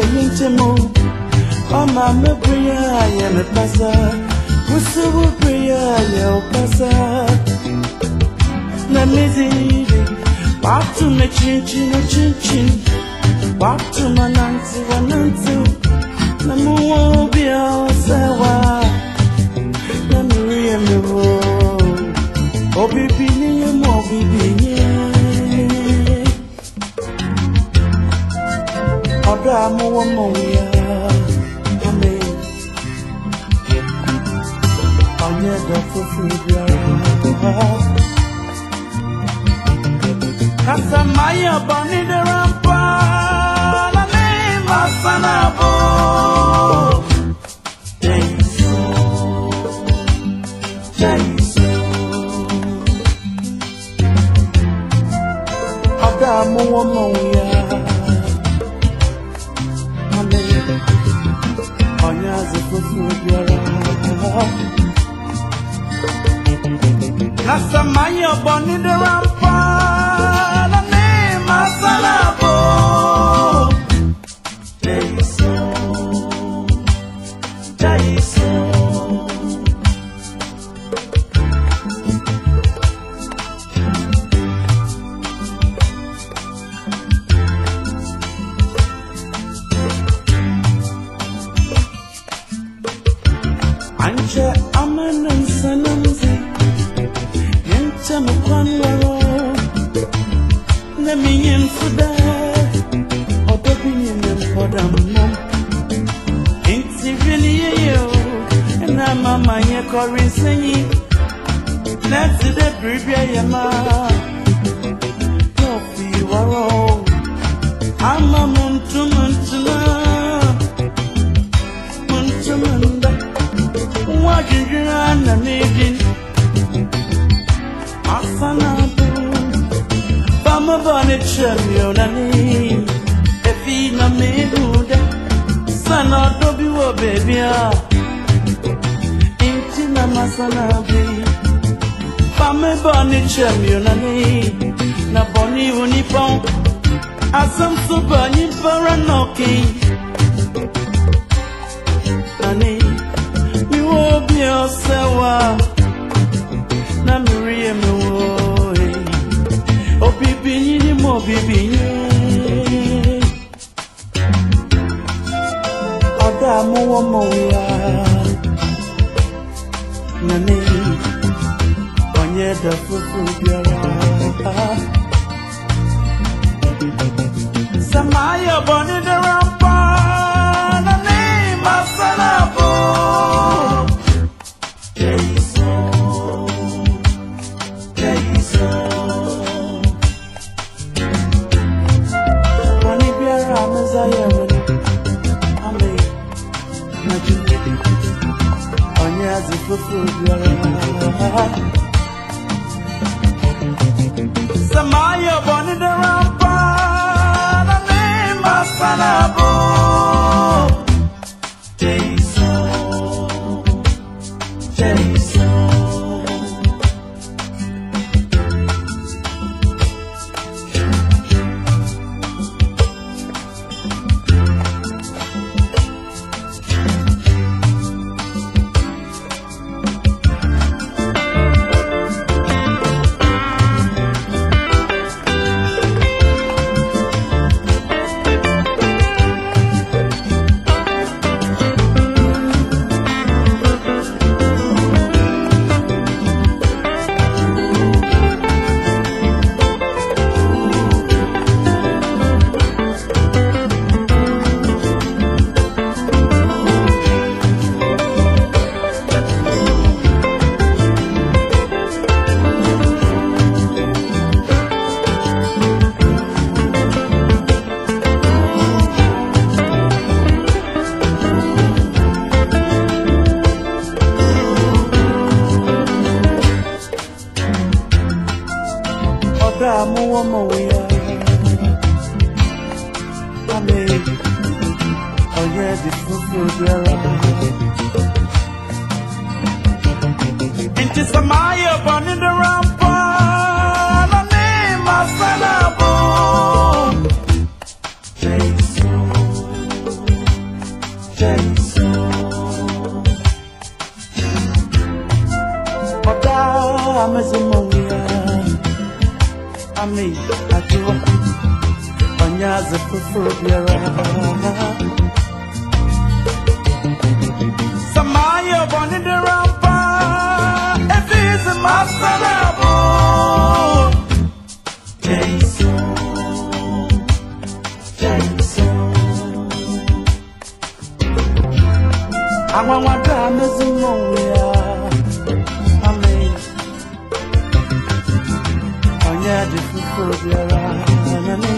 penyintimo ya me pasa ya upasa Na Watu me chinchin chinchin Watu mananti wananti Na muwa ubia osewa Na miria miwo ọdọ amúwọ́ mọ̀ ya ẹ̀mí ọ̀nyẹ́ dọ̀ fúnfún ibi ara. Kasamaya banide rampa na nema sanabo. Jaisu, Jaisu. Ọ̀dà amúwọ́ mọ̀ ya. onye azụtụtụ bịara Kasamanya ọbọ nidere mpa amanan sanamze yancha mukwanwaro na minyen fuda odobinyen fodam mom inti really yo na mama nye korin senyi na tide bribia yema tofi waro amamun tum acıyan nedin Asana Fama bana çemiyorani Efina mehude Sana dobi wo bebya Intina masana be Fama bana çemiyorani Na boni unipon Asam subani paranoki obìnrin ọdọ amụwọmọya nane onye dafufu bịara samaya bọnidara of your life. Samaya Bonidara, the name of Sanabo. warrior. I mean, already a Maya burning the rampart. ami akiwa Banyaze kufubira Samaya bonidera pa Efizi masalabu anya jifufu biara anya ni.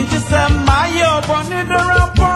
Iti sɛ maa yɛ ɔbɔ ni dɔrɔn bɔ.